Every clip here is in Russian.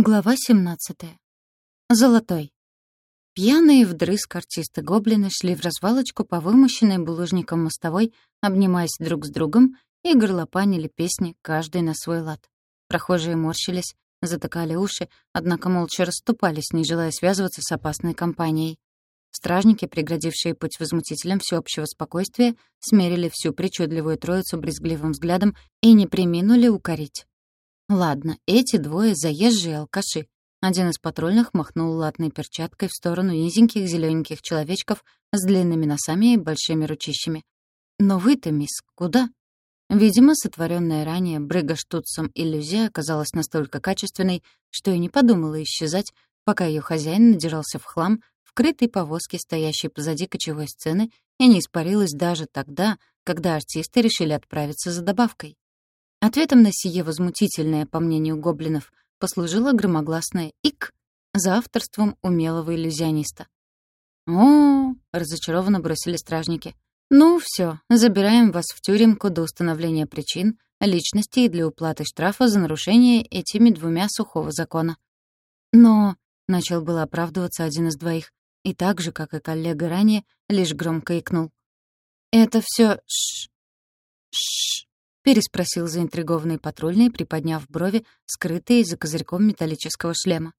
Глава 17. Золотой. Пьяные вдрызг артисты-гоблины шли в развалочку по вымощенной булыжником мостовой, обнимаясь друг с другом и горлопанили песни, каждый на свой лад. Прохожие морщились, затыкали уши, однако молча расступались, не желая связываться с опасной компанией. Стражники, преградившие путь возмутителям всеобщего спокойствия, смерили всю причудливую троицу брезгливым взглядом и не приминули укорить. Ладно, эти двое — заезжие алкаши. Один из патрульных махнул латной перчаткой в сторону низеньких зелененьких человечков с длинными носами и большими ручищами. Но вы-то, мисс, куда? Видимо, сотворенная ранее Брыгаштутцем иллюзия оказалась настолько качественной, что и не подумала исчезать, пока ее хозяин надирался в хлам в крытой повозке, стоящей позади кочевой сцены, и не испарилась даже тогда, когда артисты решили отправиться за добавкой. Ответом на сие возмутительное, по мнению гоблинов, послужило громогласное «ик» за авторством умелого иллюзиониста. «О!» — разочарованно бросили стражники. «Ну, все, забираем вас в тюремку до установления причин, личности и для уплаты штрафа за нарушение этими двумя сухого закона». «Но...» — начал было оправдываться один из двоих, и так же, как и коллега ранее, лишь громко икнул. «Это все ш... ш переспросил заинтригованный патрульный, приподняв брови, скрытые за козырьком металлического шлема.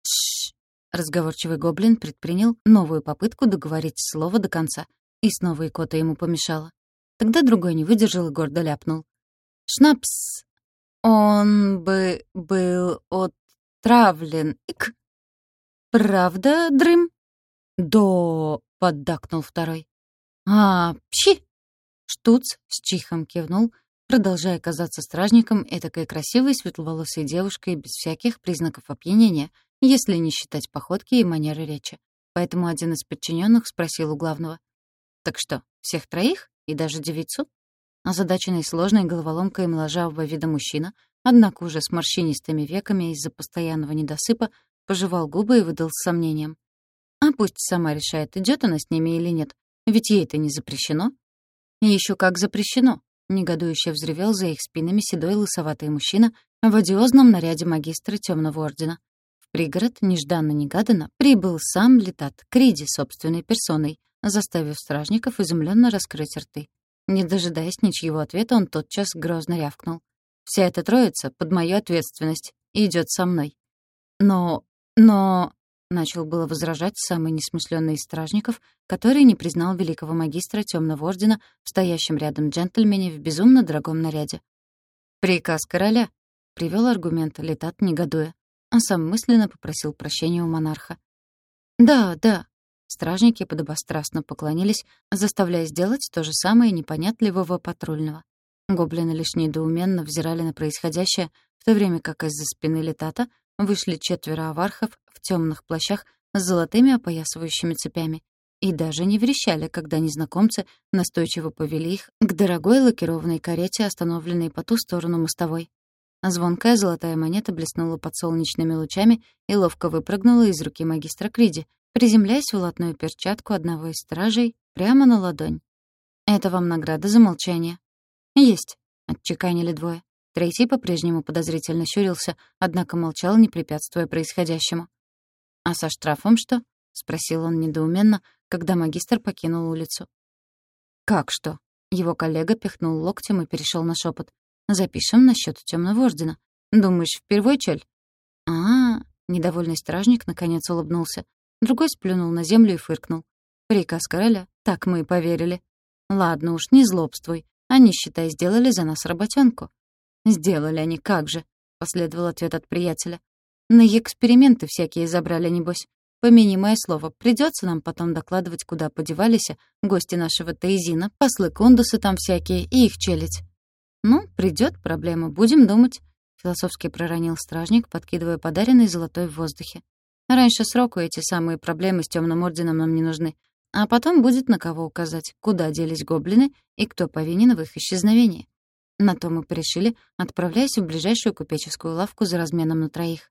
«Тш!» — разговорчивый гоблин предпринял новую попытку договорить слово до конца, и снова икота ему помешала. Тогда другой не выдержал и гордо ляпнул. «Шнапс! Он бы был отравлен. Ик!» «Правда, Дрым?» «Да!» — поддакнул второй. «А, пщи!» Штуц с чихом кивнул, продолжая казаться стражником этакой красивой светловолосой девушкой без всяких признаков опьянения, если не считать походки и манеры речи. Поэтому один из подчиненных спросил у главного. «Так что, всех троих? И даже девицу?» Озадаченный сложной головоломкой моложавого вида мужчина, однако уже с морщинистыми веками из-за постоянного недосыпа, пожевал губы и выдал с сомнением. «А пусть сама решает, идет она с ними или нет, ведь ей это не запрещено». Еще как запрещено», Негодующе взревел за их спинами седой лысоватый мужчина в одиозном наряде магистра Темного Ордена. В пригород нежданно-негаданно прибыл сам летат Криди собственной персоной, заставив стражников изумленно раскрыть рты. Не дожидаясь ничьего ответа, он тотчас грозно рявкнул. «Вся эта троица под мою ответственность и идет со мной». «Но... но...» Начал было возражать самый несмышленный из стражников, который не признал великого магистра Темного Ордена в стоящем рядом джентльмене в безумно дорогом наряде. «Приказ короля», — привел аргумент Летат, негодуя, а сам мысленно попросил прощения у монарха. «Да, да», — стражники подобострастно поклонились, заставляя сделать то же самое непонятливого патрульного. Гоблины лишь недоуменно взирали на происходящее, в то время как из-за спины Летата вышли четверо авархов в темных плащах с золотыми опоясывающими цепями и даже не верещали, когда незнакомцы настойчиво повели их к дорогой лакированной карете, остановленной по ту сторону мостовой. Звонкая золотая монета блеснула под солнечными лучами и ловко выпрыгнула из руки магистра Криди, приземляясь в латную перчатку одного из стражей прямо на ладонь. «Это вам награда за молчание». «Есть», — отчеканили двое. Третий по-прежнему подозрительно щурился, однако молчал, не препятствуя происходящему. «А со штрафом что?» — спросил он недоуменно, когда магистр покинул улицу. «Как что?» — его коллега пихнул локтем и перешел на шепот. «Запишем насчет темного ордена. Думаешь, впервой, чель?» а, -а, -а недовольный стражник наконец улыбнулся. Другой сплюнул на землю и фыркнул. «Приказ короля. Так мы и поверили. Ладно уж, не злобствуй. Они, считай, сделали за нас работенку. «Сделали они, как же», — последовал ответ от приятеля. «На эксперименты всякие забрали, небось. Помяни мое слово, придется нам потом докладывать, куда подевались гости нашего Тейзина, послы Кондусы там всякие и их челядь». «Ну, придет проблема, будем думать», — философски проронил стражник, подкидывая подаренный золотой в воздухе. «Раньше сроку эти самые проблемы с темным орденом нам не нужны. А потом будет на кого указать, куда делись гоблины и кто повинен в их исчезновении. На то мы порешили, отправляясь в ближайшую купеческую лавку за разменом на троих.